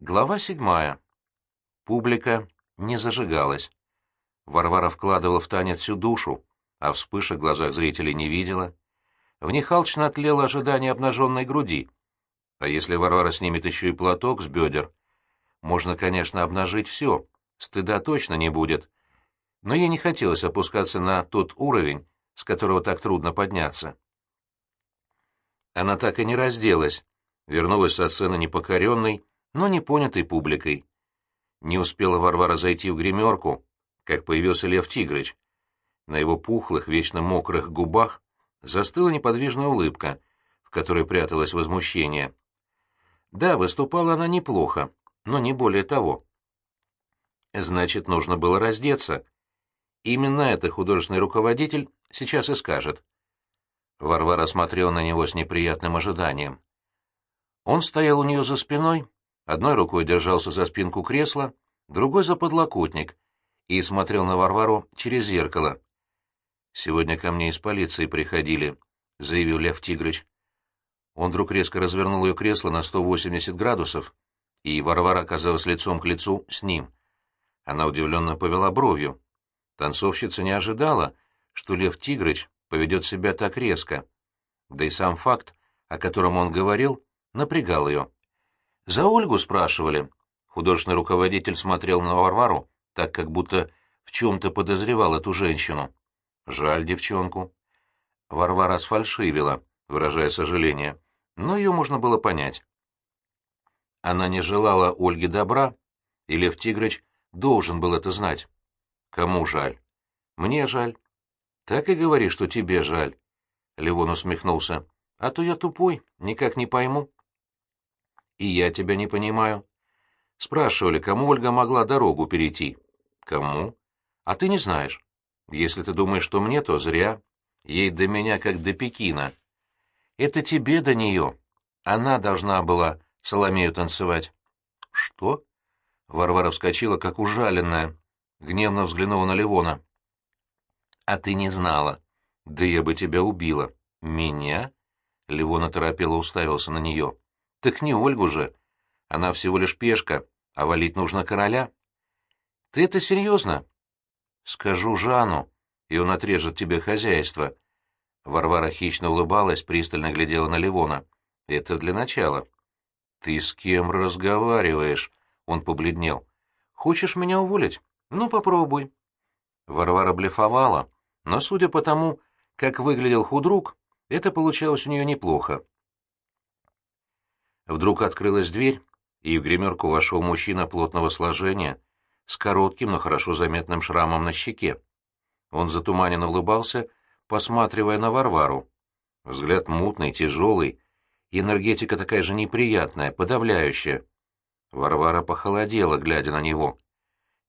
Глава седьмая. Публика не зажигалась. Варвара вкладывала в танец всю душу, а вспышек в глазах зрителей не видела. В них алчно тлело ожидание обнаженной груди. А если Варвара снимет еще и платок с бедер, можно, конечно, обнажить все, стыда точно не будет. Но ей не хотелось опускаться на тот уровень, с которого так трудно подняться. Она так и не разделась, вернулась со сцены непокоренной, но не понятой публикой. Не успела Варвара зайти в гримерку, как появился Лев Тигрыч. На его пухлых, вечно мокрых губах застыла неподвижная улыбка, в которой пряталось возмущение. Да, выступала она неплохо, но не более того. Значит, нужно было раздеться. Именно это художественный руководитель сейчас и скажет. Варвара смотрела на него с неприятным ожиданием. Он стоял у нее за спиной, одной рукой держался за спинку кресла, другой за подлокотник и смотрел на Варвару через зеркало. «Сегодня ко мне из полиции приходили», — заявил Лев Тигрыч. Он вдруг резко развернул ее кресло на 180 градусов, и Варвара оказалась лицом к лицу с ним. Она удивленно повела бровью. Танцовщица не ожидала, что Лев Тигрыч поведет себя так резко. Да и сам факт, о котором он говорил, напрягал ее. «За Ольгу спрашивали». Художественный руководитель смотрел на Варвару, так как будто в чем-то подозревал эту женщину. Жаль девчонку. Варвара сфальшивила, выражая сожаление, но ее можно было понять. Она не желала Ольге добра, и Лев Тигрыч должен был это знать. Кому жаль? Мне жаль. Так и говори, что тебе жаль. Левон усмехнулся. А то я тупой, никак не пойму. И я тебя не понимаю. Спрашивали, кому Ольга могла дорогу перейти. Кому? А ты не знаешь. Если ты думаешь, что мне, то зря. Ей до меня, как до Пекина. Это тебе до нее. Она должна была Соломею танцевать. Что? Варвара вскочила, как ужаленная. Гневно взглянула на Ливона. А ты не знала. Да я бы тебя убила. Меня? Ливон оторопело уставился на нее. Так не Ольгу же. Она всего лишь пешка, а валить нужно короля. Ты это серьезно? Скажу Жану, и он отрежет тебе хозяйство. Варвара хищно улыбалась, пристально глядела на Ливона. Это для начала. Ты с кем разговариваешь? Он побледнел. Хочешь меня уволить? Ну, попробуй. Варвара блефовала, но, судя по тому, как выглядел худрук, это получалось у нее неплохо. Вдруг открылась дверь, и в гримерку вошел мужчина плотного сложения, с коротким, но хорошо заметным шрамом на щеке. Он затуманенно улыбался, посматривая на Варвару. Взгляд мутный, тяжелый, энергетика такая же неприятная, подавляющая. Варвара похолодела, глядя на него.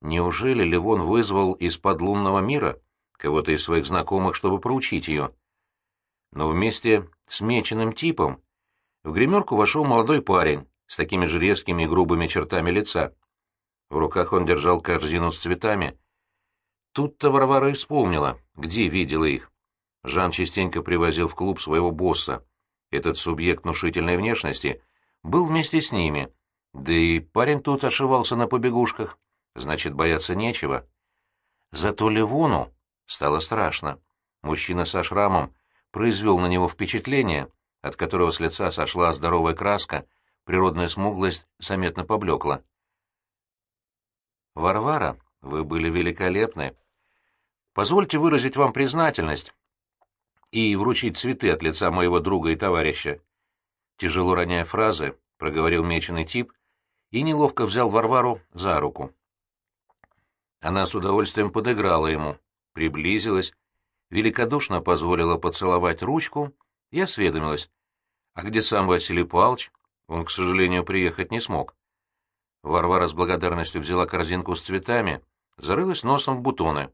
Неужели Левон вызвал из-под лунного мира кого-то из своих знакомых, чтобы проучить ее? Но вместе с меченым типом в гримерку вошел молодой парень с такими же резкими и грубыми чертами лица. В руках он держал корзину с цветами. Тут-то Варвара и вспомнила, где видела их. Жан частенько привозил в клуб своего босса. Этот субъект внушительной внешности был вместе с ними. Да и парень тут ошивался на побегушках. Значит, бояться нечего. Зато Ливону стало страшно. Мужчина со шрамом произвел на него впечатление, от которого с лица сошла здоровая краска, природная смуглость заметно поблекла. «Варвара, вы были великолепны. Позвольте выразить вам признательность и вручить цветы от лица моего друга и товарища». Тяжело роняя фразы, проговорил меченый тип и неловко взял Варвару за руку. Она с удовольствием подыграла ему, приблизилась, великодушно позволила поцеловать ручку и осведомилась. «А где сам Василий Павлович? Он, к сожалению, приехать не смог». Варвара с благодарностью взяла корзинку с цветами, зарылась носом в бутоны.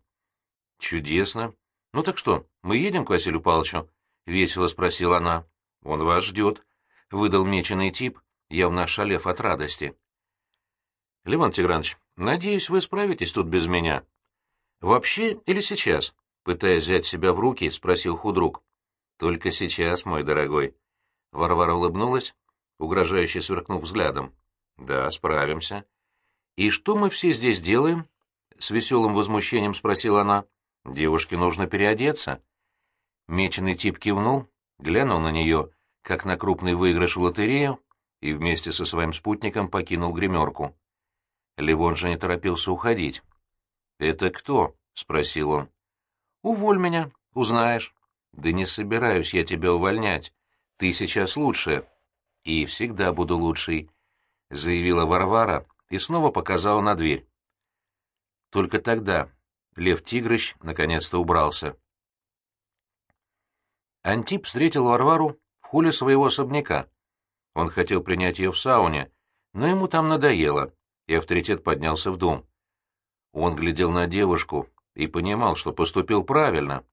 «Чудесно. Ну так что, мы едем к Василию Павловичу?» — весело спросила она. «Он вас ждет», — выдал меченый тип, явно ошалев от радости. «Левон Тигранович, надеюсь, вы справитесь тут без меня». «Вообще или сейчас?» — пытаясь взять себя в руки, спросил худрук. «Только сейчас, мой дорогой». Варвара улыбнулась, угрожающе сверкнув взглядом. Да, справимся. И что мы все здесь делаем? С веселым возмущением спросила она. Девушке нужно переодеться. Меченый тип кивнул, глянул на нее, как на крупный выигрыш в лотерею, и вместе со своим спутником покинул гримерку. Ливон же не торопился уходить. «Это кто?» — спросил он. «Уволь меня, узнаешь». «Да не собираюсь я тебя увольнять. Ты сейчас лучшая». «И всегда буду лучшей», — заявила Варвара и снова показала на дверь. Только тогда Лев Тигрыч наконец-то убрался. Антип встретил Варвару в холле своего особняка. Он хотел принять ее в сауне, но ему там надоело, и авторитет поднялся в дом. Он глядел на девушку и понимал, что поступил правильно.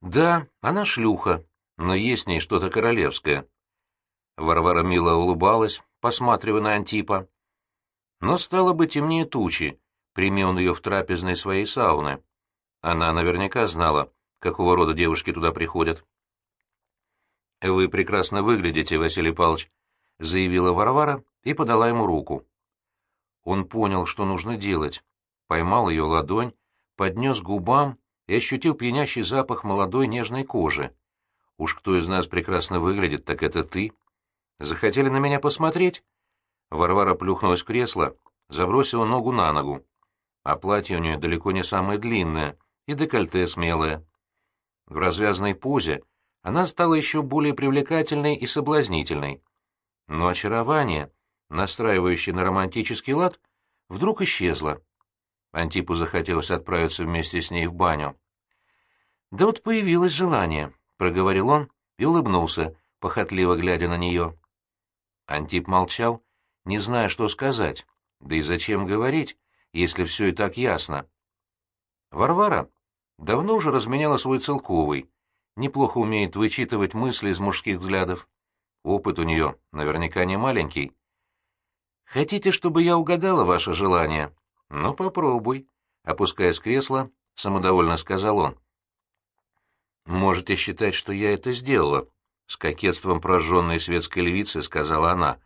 Да, она шлюха, но есть в ней что-то королевское. Варвара мило улыбалась, посматривая на Антипа. Но стало бы темнее тучи, прими он ее в трапезной своей сауны. Она наверняка знала, какого рода девушки туда приходят. «Вы прекрасно выглядите, Василий Павлович», — заявила Варвара и подала ему руку. Он понял, что нужно делать, поймал ее ладонь, поднес губам и ощутил пьянящий запах молодой нежной кожи. «Уж кто из нас прекрасно выглядит, так это ты. Захотели на меня посмотреть?» Варвара плюхнулась в кресло, забросила ногу на ногу. А платье у нее далеко не самое длинное, и декольте смелое. В развязной позе она стала еще более привлекательной и соблазнительной. Но очарование, настраивающее на романтический лад, вдруг исчезло. Антипу захотелось отправиться вместе с ней в баню. «Да вот появилось желание», — проговорил он и улыбнулся, похотливо глядя на нее. Антип молчал, не зная, что сказать, да и зачем говорить, если все и так ясно. Варвара давно уже разменяла свой целковый, неплохо умеет вычитывать мысли из мужских взглядов. Опыт у нее наверняка не маленький. «Хотите, чтобы я угадала ваше желание?» «Ну, попробуй», — опускаясь в кресло, самодовольно сказал он. «Можете считать, что я это сделала», — с кокетством прожженной светской львицы сказала она.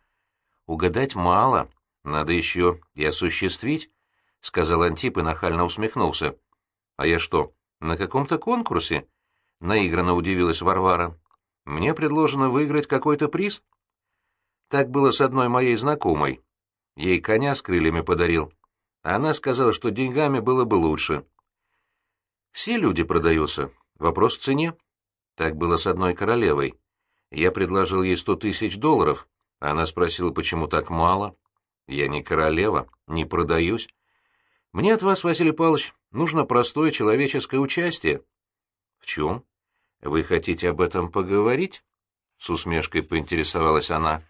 «Угадать мало, надо еще и осуществить», — сказал Антип и нахально усмехнулся. «А я что, на каком-то конкурсе?» — наигранно удивилась Варвара. «Мне предложено выиграть какой-то приз?» Так было с одной моей знакомой. Ей коня с крыльями подарил. Она сказала, что деньгами было бы лучше. Все люди продаются. Вопрос в цене. Так было с одной королевой. Я предложил ей сто тысяч долларов. Она спросила, почему так мало. Я не королева, не продаюсь. Мне от вас, Василий Павлович, нужно простое человеческое участие. В чем? Вы хотите об этом поговорить? С усмешкой поинтересовалась она.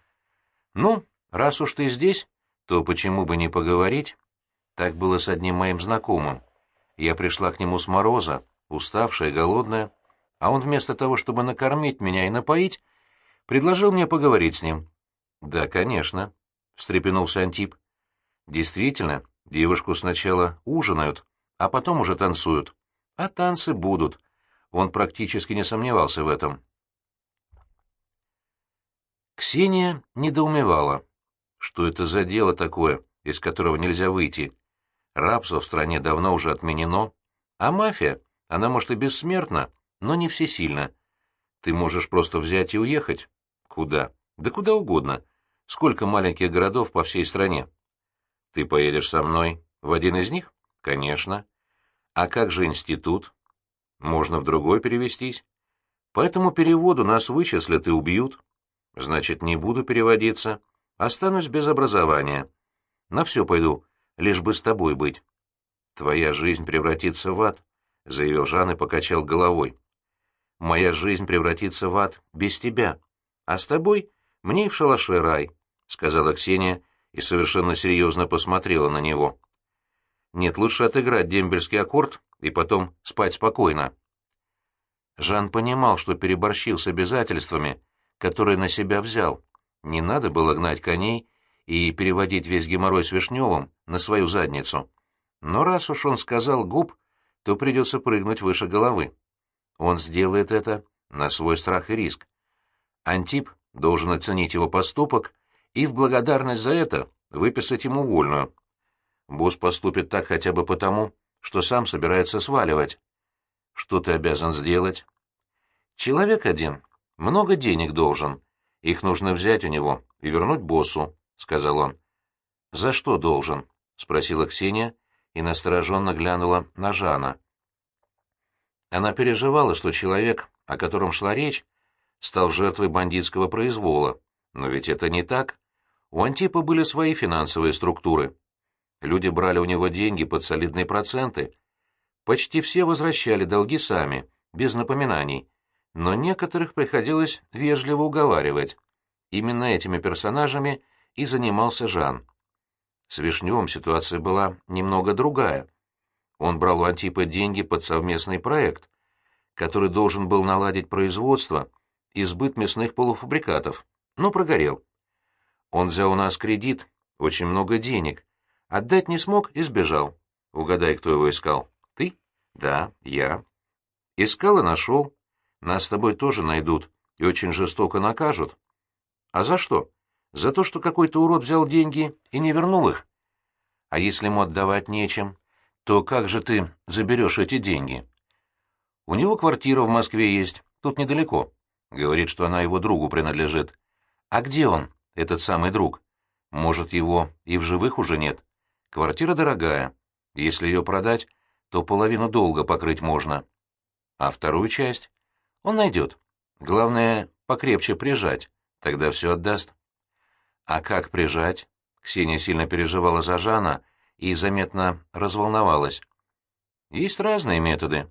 Ну, раз уж ты здесь, то почему бы не поговорить? Так было с одним моим знакомым. Я пришла к нему с мороза, уставшая, голодная, а он вместо того, чтобы накормить меня и напоить, предложил мне поговорить с ним. «Да, конечно», — встрепенулся Антип. «Действительно, Девушку сначала ужинают, а потом уже танцуют. А танцы будут. Он практически не сомневался в этом. Ксения недоумевала. Что это за дело такое, из которого нельзя выйти? Рабство в стране давно уже отменено. А мафия, она может и бессмертна, но не всесильна. Ты можешь просто взять и уехать. Куда? Да куда угодно. Сколько маленьких городов по всей стране. Ты поедешь со мной в один из них? Конечно. А как же институт? Можно в другой перевестись. По этому переводу нас вычислят и убьют. Значит, не буду переводиться. Останусь без образования. На все пойду, лишь бы с тобой быть. Твоя жизнь превратится в ад, — заявил Жан и покачал головой. Моя жизнь превратится в ад без тебя. А с тобой мне и в шалаше рай, — сказала Ксения, — и совершенно серьезно посмотрела на него. «Нет, лучше отыграть дембельский аккорд и потом спать спокойно». Жан понимал, что переборщил с обязательствами, которые на себя взял. Не надо было гнать коней и переводить весь геморрой с Вишневым на свою задницу. Но раз уж он сказал губ, то придется прыгнуть выше головы. Он сделает это на свой страх и риск. Антип должен оценить его поступок и в благодарность за это выписать ему вольную. Босс поступит так хотя бы потому, что сам собирается сваливать. Что ты обязан сделать? Человек один много денег должен. Их нужно взять у него и вернуть боссу, — сказал он. За что должен? — спросила Ксения и настороженно глянула на Жана. Она переживала, что человек, о котором шла речь, стал жертвой бандитского произвола. Но ведь это не так. У Антипа были свои финансовые структуры. Люди брали у него деньги под солидные проценты. Почти все возвращали долги сами, без напоминаний. Но некоторых приходилось вежливо уговаривать. Именно этими персонажами и занимался Жан. С Вишневым ситуация была немного другая. Он брал у Антипа деньги под совместный проект, который должен был наладить производство и сбыт мясных полуфабрикатов, но прогорел. Он взял у нас кредит, очень много денег. Отдать не смог и сбежал. Угадай, кто его искал. Ты? Да, я. Искал и нашел. Нас с тобой тоже найдут и очень жестоко накажут. А за что? За то, что какой-то урод взял деньги и не вернул их. А если ему отдавать нечем, то как же ты заберешь эти деньги? У него квартира в Москве есть, тут недалеко. Говорит, что она его другу принадлежит. А где он? этот самый друг. Может, его и в живых уже нет. Квартира дорогая. Если ее продать, то половину долга покрыть можно. А вторую часть он найдет. Главное, покрепче прижать, тогда все отдаст. А как прижать? Ксения сильно переживала за Жана и заметно разволновалась. Есть разные методы.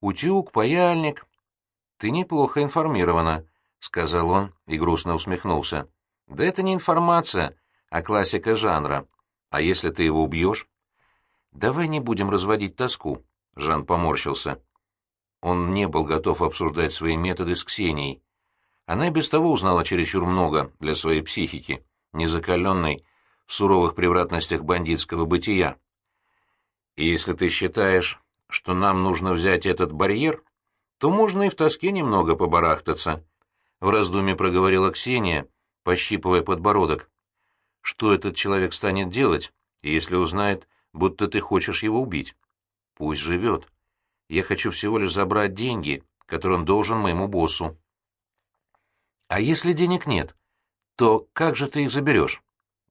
Утюг, паяльник. Ты неплохо информирована, — сказал он и грустно усмехнулся. Да это не информация, а классика жанра. А если ты его убьешь? Давай не будем разводить тоску, Жан поморщился. Он не был готов обсуждать свои методы с Ксенией. Она и без того узнала чересчур много для своей психики, незакаленной в суровых превратностях бандитского бытия. И если ты считаешь, что нам нужно взять этот барьер, то можно и в тоске немного побарахтаться. В раздумье проговорила Ксения, пощипывая подбородок. Что этот человек станет делать, если узнает, будто ты хочешь его убить? Пусть живет. Я хочу всего лишь забрать деньги, которые он должен моему боссу. А если денег нет, то как же ты их заберешь?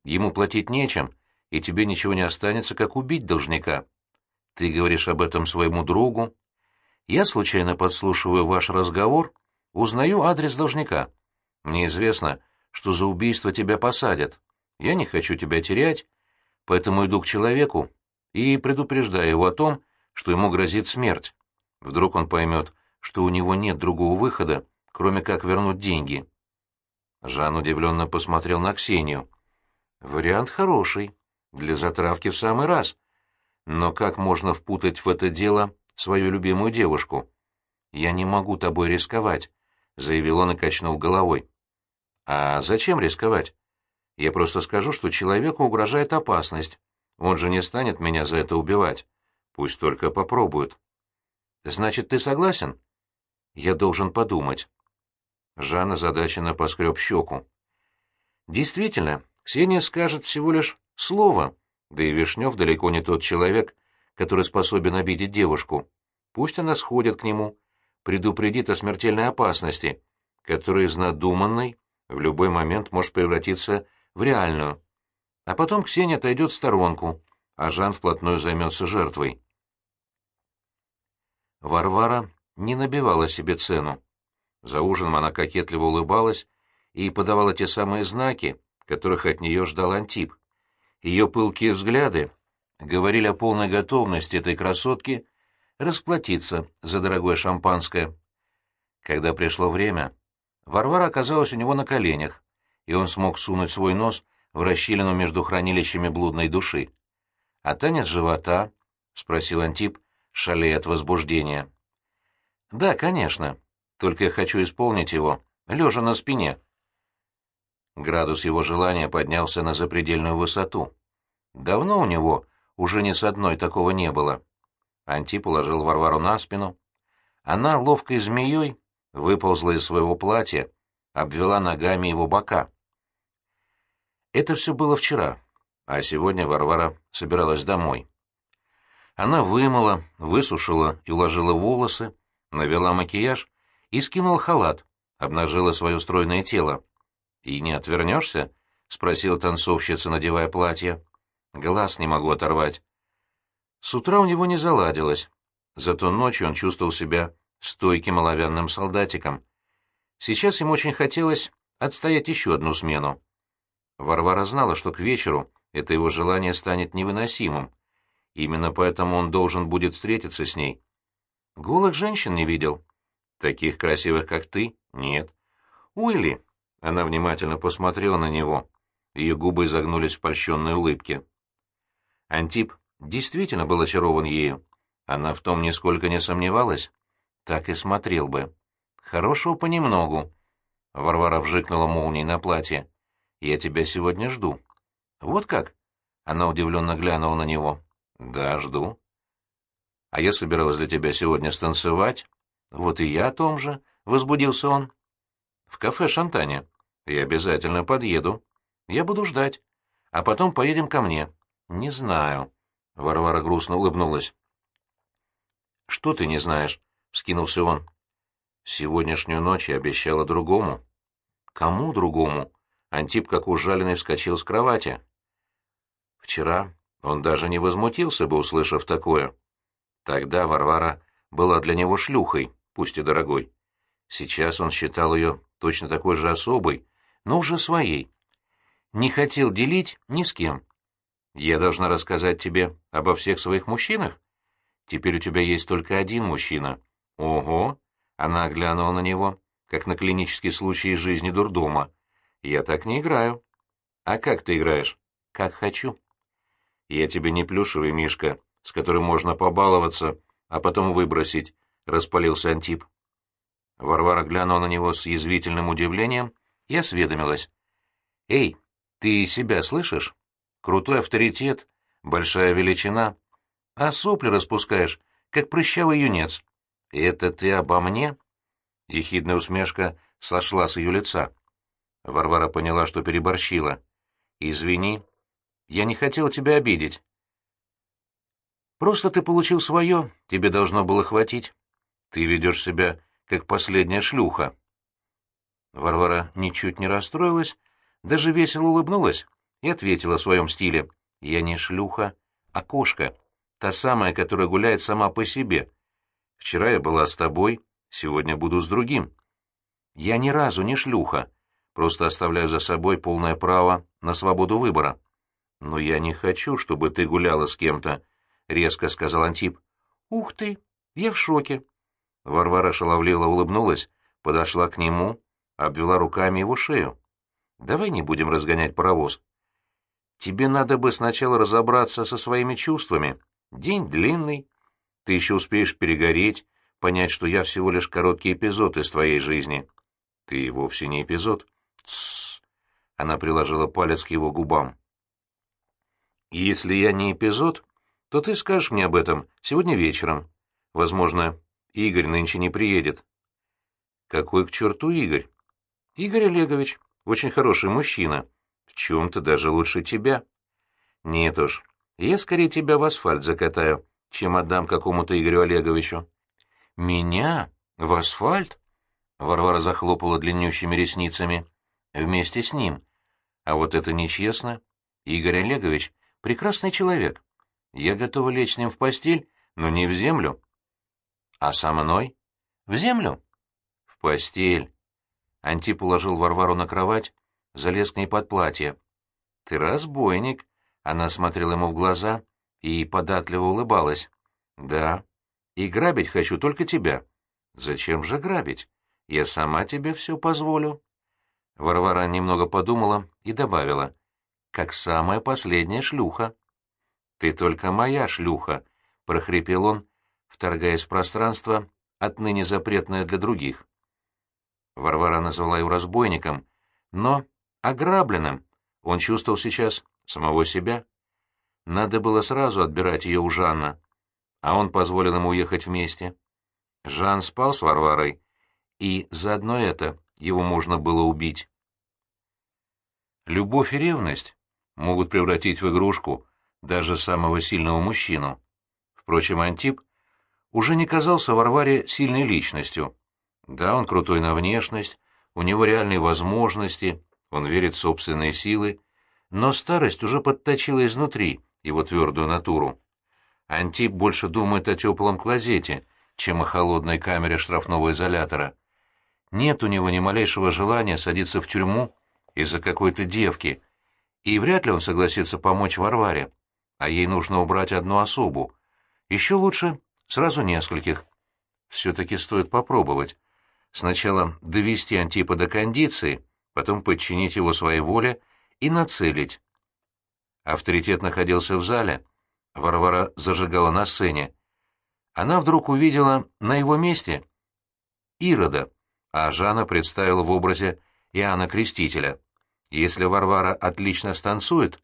Ему платить нечем, и тебе ничего не останется, как убить должника. Ты говоришь об этом своему другу. Я случайно подслушиваю ваш разговор, узнаю адрес должника. Мне известно, что за убийство тебя посадят. Я не хочу тебя терять, поэтому иду к человеку и предупреждаю его о том, что ему грозит смерть. Вдруг он поймет, что у него нет другого выхода, кроме как вернуть деньги. Жан удивленно посмотрел на Ксению. Вариант хороший, для затравки в самый раз. Но как можно впутать в это дело свою любимую девушку? «Я не могу тобой рисковать», — заявил он и качнул головой. А зачем рисковать? Я просто скажу, что человеку угрожает опасность. Он же не станет меня за это убивать. Пусть только попробует. Значит, ты согласен? Я должен подумать. Жанна задаченно поскреб щеку. Действительно, Ксения скажет всего лишь слово, да и Вишнев далеко не тот человек, который способен обидеть девушку. Пусть она сходит к нему, предупредит о смертельной опасности, которая из надуманной в любой момент может превратиться в реальную. А потом Ксения отойдет в сторонку, а Жан вплотную займется жертвой. Варвара не набивала себе цену. За ужином она кокетливо улыбалась и подавала те самые знаки, которых от нее ждал Антип. Ее пылкие взгляды говорили о полной готовности этой красотки расплатиться за дорогое шампанское. Когда пришло время, Варвара оказалась у него на коленях, и он смог сунуть свой нос в расщелину между хранилищами блудной души. «А танец живота?» — спросил Антип, шалея от возбуждения. «Да, конечно. Только я хочу исполнить его, лежа на спине». Градус его желания поднялся на запредельную высоту. Давно у него уже ни с одной такого не было. Антип уложил Варвару на спину. Она ловкой змеей выползла из своего платья, обвела ногами его бока. Это все было вчера, а сегодня Варвара собиралась домой. Она вымыла, высушила и уложила волосы, навела макияж и скинула халат, обнажила свое стройное тело. «И не отвернешься?» — спросила танцовщица, надевая платье. «Глаз не могу оторвать». С утра у него не заладилось, зато ночью он чувствовал себя стойким оловянным солдатиком. Сейчас ему очень хотелось отстоять еще одну смену. Варвара знала, что к вечеру это его желание станет невыносимым. Именно поэтому он должен будет встретиться с ней. Голых женщин не видел. Таких красивых, как ты, нет. Уилли. Она внимательно посмотрела на него. Ее губы изогнулись в польщенной улыбке. Антип действительно был очарован ею. Она в том нисколько не сомневалась. Так и смотрел бы. Хорошего понемногу. Варвара вжикнула молнией на платье. «Я тебя сегодня жду». «Вот как?» Она удивленно глянула на него. «Да, жду». «А я собиралась для тебя сегодня станцевать». «Вот и я о том же», — возбудился он. «В кафе «Шантане». Я обязательно подъеду. Я буду ждать. А потом поедем ко мне». «Не знаю». Варвара грустно улыбнулась. «Что ты не знаешь?» — вскинулся он. «Сегодняшнюю ночь я обещала другому». «Кому другому?» Антип, как ужаленный, вскочил с кровати. Вчера он даже не возмутился бы, услышав такое. Тогда Варвара была для него шлюхой, пусть и дорогой. Сейчас он считал ее точно такой же особой, но уже своей. Не хотел делить ни с кем. Я должна рассказать тебе обо всех своих мужчинах? Теперь у тебя есть только один мужчина. Ого! Она оглянула на него, как на клинический случай из жизни дурдома. Я так не играю. А как ты играешь? Как хочу. Я тебе не плюшевый мишка, с которым можно побаловаться, а потом выбросить, — распалился Антип. Варвара глянула на него с язвительным удивлением и осведомилась. — Эй, ты себя слышишь? Крутой авторитет, большая величина. А сопли распускаешь, как прыщавый юнец. Это ты обо мне? Ехидная усмешка сошла с ее лица. Варвара поняла, что переборщила. «Извини, я не хотел тебя обидеть. Просто ты получил свое, тебе должно было хватить. Ты ведешь себя, как последняя шлюха». Варвара ничуть не расстроилась, даже весело улыбнулась и ответила в своем стиле. «Я не шлюха, а кошка, та самая, которая гуляет сама по себе. Вчера я была с тобой, сегодня буду с другим. Я ни разу не шлюха, просто оставляю за собой полное право на свободу выбора». «Но я не хочу, чтобы ты гуляла с кем-то», — резко сказал Антип. «Ух ты! Я в шоке!» Варвара шаловливо улыбнулась, подошла к нему, обвела руками его шею. «Давай не будем разгонять паровоз. Тебе надо бы сначала разобраться со своими чувствами. День длинный. Ты еще успеешь перегореть, понять, что я всего лишь короткий эпизод из твоей жизни. Ты вовсе не эпизод. Тссс. Она приложила палец к его губам. Если я не эпизод, то ты скажешь мне об этом сегодня вечером. Возможно, Игорь нынче не приедет. Какой к черту Игорь? Игорь Олегович, очень хороший мужчина. В чем-то даже лучше тебя. Нет уж, я скорее тебя в асфальт закатаю, чем отдам какому-то Игорю Олеговичу. Меня? В асфальт? Варвара захлопала длиннющими ресницами. Вместе с ним. А вот это нечестно. Игорь Олегович Прекрасный человек. Я готова лечь с ним в постель, но не в землю. А со мной? В землю? В постель. Антип уложил Варвару на кровать, залез к ней под платье. Ты разбойник. Она смотрела ему в глаза и податливо улыбалась. Да. И грабить хочу только тебя. Зачем же грабить? Я сама тебе все позволю. Варвара немного подумала и добавила как самая последняя шлюха. «Ты только моя шлюха», — прохрипел он, вторгаясь в пространство, отныне запретное для других. Варвара назвала его разбойником, но ограбленным он чувствовал сейчас самого себя. Надо было сразу отбирать ее у Жанна, а он позволил ему уехать вместе. Жан спал с Варварой, и заодно это его можно было убить. Любовь и ревность могут превратить в игрушку даже самого сильного мужчину. Впрочем, Антип уже не казался Варваре сильной личностью. Да, он крутой на внешность, у него реальные возможности, он верит в собственные силы, но старость уже подточила изнутри его твердую натуру. Антип больше думает о теплом клозете, чем о холодной камере штрафного изолятора. Нет у него ни малейшего желания садиться в тюрьму из-за какой-то девки, и вряд ли он согласится помочь Варваре, а ей нужно убрать одну особу. Еще лучше сразу нескольких. Все-таки стоит попробовать. Сначала довести Антипа до кондиции, потом подчинить его своей воле и нацелить. Авторитет находился в зале. Варвара зажигала на сцене. Она вдруг увидела на его месте Ирода, а Жанна представила в образе Иоанна Крестителя. Если Варвара отлично станцует,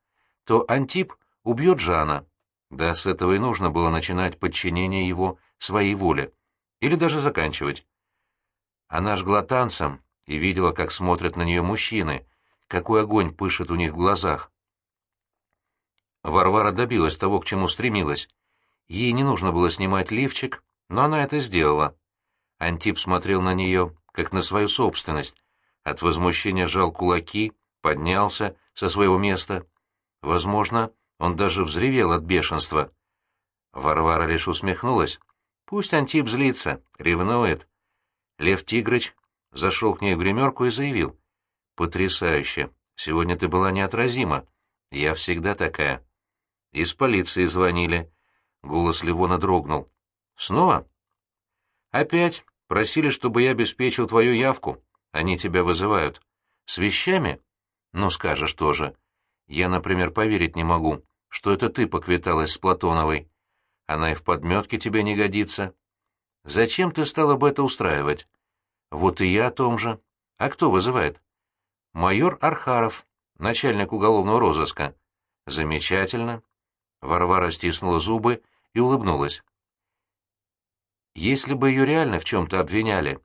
то Антип убьет Жана. Да, с этого и нужно было начинать подчинение его своей воле. Или даже заканчивать. Она жгла танцем и видела, как смотрят на нее мужчины, какой огонь пышет у них в глазах. Варвара добилась того, к чему стремилась. Ей не нужно было снимать лифчик, но она это сделала. Антип смотрел на нее, как на свою собственность. От возмущения жал кулаки, поднялся со своего места. Возможно, он даже взревел от бешенства. Варвара лишь усмехнулась. Пусть Антип злится, ревнует. Лев Тигрыч зашел к ней в гримерку и заявил. «Потрясающе! Сегодня ты была неотразима. Я всегда такая». «Из полиции звонили». Голос Левона дрогнул. «Снова?» «Опять. Просили, чтобы я обеспечил твою явку. Они тебя вызывают. С вещами? Ну, скажешь тоже. Я, например, поверить не могу, что это ты поквиталась с Платоновой. Она и в подметке тебе не годится. Зачем ты стала бы это устраивать? Вот и я о том же. А кто вызывает? Майор Архаров, начальник уголовного розыска. Замечательно. Варвара стиснула зубы и улыбнулась. Если бы ее реально в чем-то обвиняли,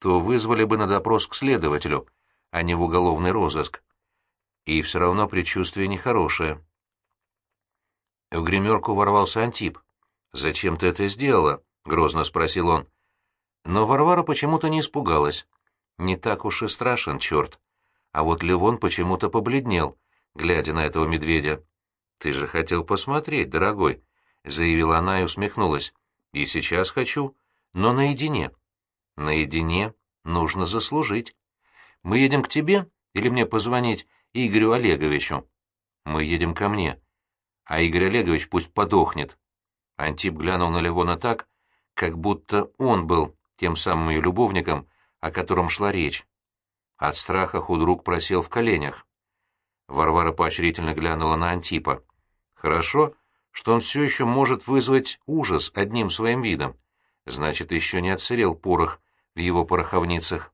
то вызвали бы на допрос к следователю, а не в уголовный розыск. И все равно предчувствие нехорошее. В гримерку ворвался Антип. «Зачем ты это сделала?» — грозно спросил он. Но Варвара почему-то не испугалась. Не так уж и страшен черт. А вот Левон почему-то побледнел, глядя на этого медведя. «Ты же хотел посмотреть, дорогой», — заявила она и усмехнулась. «И сейчас хочу, но наедине». «Наедине нужно заслужить. Мы едем к тебе или мне позвонить Игорю Олеговичу?» «Мы едем ко мне. А Игорь Олегович пусть подохнет». Антип глянул на Левона так, как будто он был тем самым ее любовником, о котором шла речь. От страха худрук просел в коленях. Варвара поощрительно глянула на Антипа. «Хорошо, что он все еще может вызвать ужас одним своим видом. Значит, еще не отсырел порох в его пороховницах».